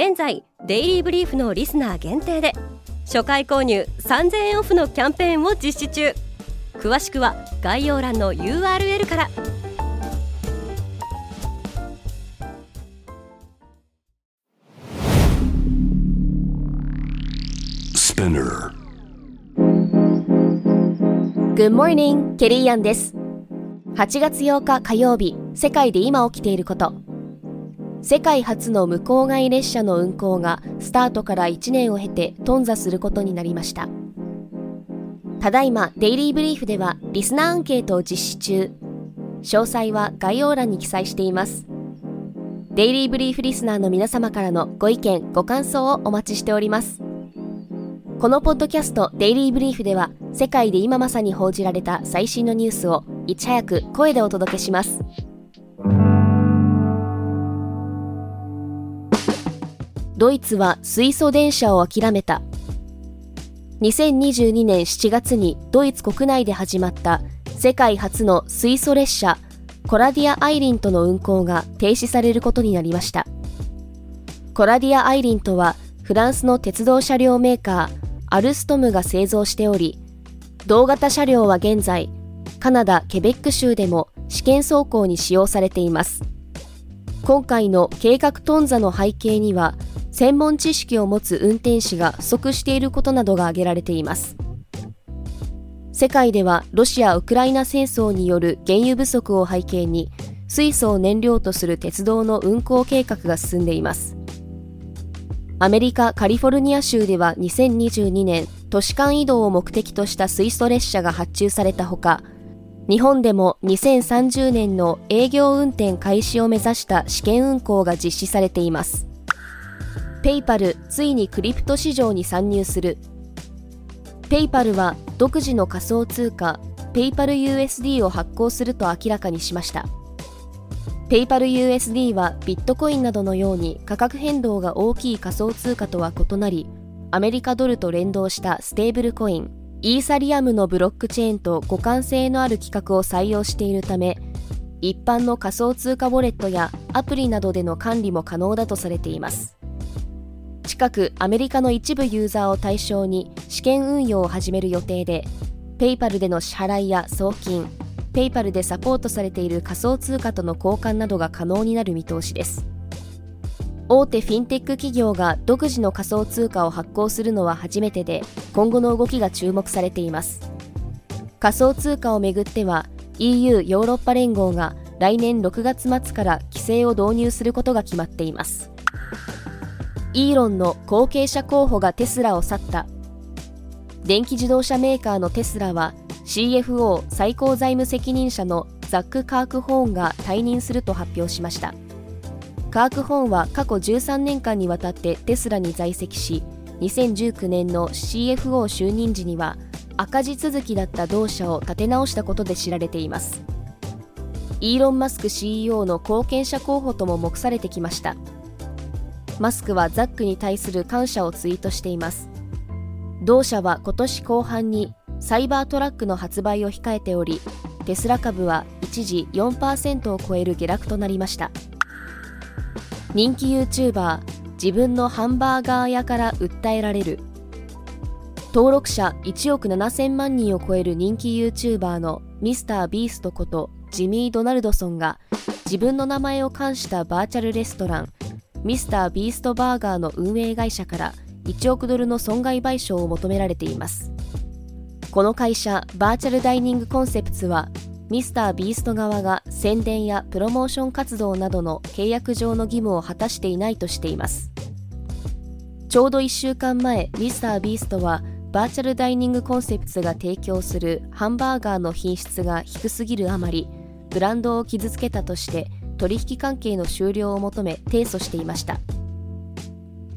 現在デイリーブリーフのリスナー限定で初回購入3000円オフのキャンペーンを実施中。詳しくは概要欄の URL からス p ナー Good morning, ケリーアンです。8月8日火曜日世界で今起きていること世界初の無郊外列車の運行がスタートから1年を経て頓挫することになりました。ただいまデイリーブリーフではリスナーアンケートを実施中。詳細は概要欄に記載しています。デイリーブリーフリスナーの皆様からのご意見ご感想をお待ちしております。このポッドキャストデイリーブリーフでは世界で今まさに報じられた最新のニュースをいち早く声でお届けします。ドイツは水素電車を諦めた。2022年7月にドイツ国内で始まった世界初の水素列車コラディア・アイリントの運行が停止されることになりました。コラディア・アイリントはフランスの鉄道車両メーカーアルストムが製造しており同型車両は現在カナダ・ケベック州でも試験走行に使用されています。今回の計画頓挫の背景には専門知識を持つ運転士が不足していることなどが挙げられています。世界ではロシア・ウクライナ戦争による原油不足を背景に水素を燃料とする鉄道の運行計画が進んでいます。アメリカ・カリフォルニア州では2022年都市間移動を目的とした水素列車が発注されたほか日本でも2030年の営業運転開始を目指した試験運行が実施されています。ペイパルついにクリプト市場に参入する。ペイパルは独自の仮想通貨ペイパル USD を発行すると明らかにしました。ペイパル USD はビットコインなどのように価格変動が大きい仮想通貨とは異なりアメリカドルと連動したステーブルコインイーサリアムのブロックチェーンと互換性のある規格を採用しているため一般の仮想通貨ウォレットやアプリなどでの管理も可能だとされています。近くアメリカの一部ユーザーを対象に試験運用を始める予定で PayPal での支払いや送金 PayPal でサポートされている仮想通貨との交換などが可能になる見通しです。大手フィンテック企業が独自の仮想通貨を発行するのは初めてで今後の動きが注目されています。仮想通貨をめぐっては EU ヨーロッパ連合が来年6月末から規制を導入することが決まっています。イーロンの後継者候補がテスラを去った。電気自動車メーカーのテスラは CFO 最高財務責任者のザック・カークホーンが退任すると発表しました。カークホーンは過去13年間にわたってテスラに在籍し2019年の CFO 就任時には赤字続きだった同社を立て直したことで知られています。イーロン・マスク CEO の後継者候補とも目されてきました。マスクはザックに対する感謝をツイートしています。同社は今年後半にサイバートラックの発売を控えておりテスラ株は一時4%を超える下落となりました。人気 YouTuber 自分のハンバーガー屋から訴えられる。登録者1億7000万人を超える人気 YouTuber のミスタービーストことジミー・ドナルドソンが自分の名前を冠したバーチャルレストランミスタービーストバーガーの運営会社から1億ドルの損害賠償を求められています。この会社バーチャルダイニングコンセプツはミスタービースト側が宣伝やプロモーション活動などの契約上の義務を果たしていないとしています。ちょうど1週間前ミスタービーストはバーチャルダイニングコンセプツが提供するハンバーガーの品質が低すぎるあまりブランドを傷つけたとして取引関係の終了を求め提訴していました。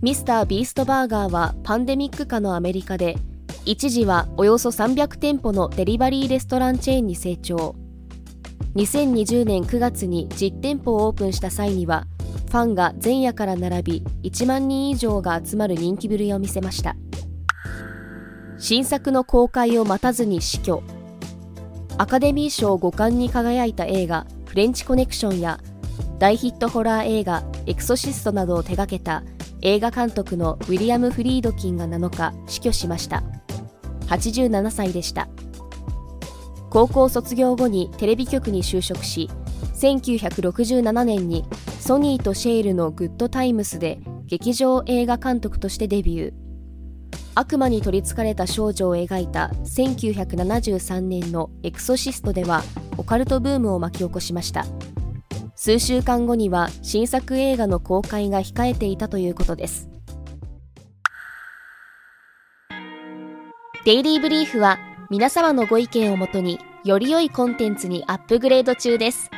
ミスタービーストバーガーはパンデミック下のアメリカで一時はおよそ300店舗のデリバリーレストランチェーンに成長。2020年9月に実店舗をオープンした際にはファンが前夜から並び1万人以上が集まる人気ぶりを見せました。新作の公開を待たずに死去。アカデミー賞5冠に輝いた映画「フレンチコネクション」や大ヒットホラー映画「エクソシスト」などを手掛けた映画監督のウィリアム・フリードキンが7日死去しました。87歳でした。高校卒業後にテレビ局に就職し1967年にソニーとシェールのグッドタイムスで劇場映画監督としてデビュー。悪魔に取りつかれた少女を描いた1973年のエクソシストではオカルトブームを巻き起こしました数週間後には新作映画の公開が控えていたということですデイリーブリーフは皆様のご意見をもとにより良いコンテンツにアップグレード中です。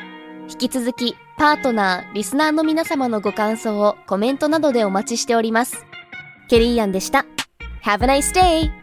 引き続きパートナー、リスナーの皆様のご感想をコメントなどでお待ちしております。ケリーアンでした。Have a nice day!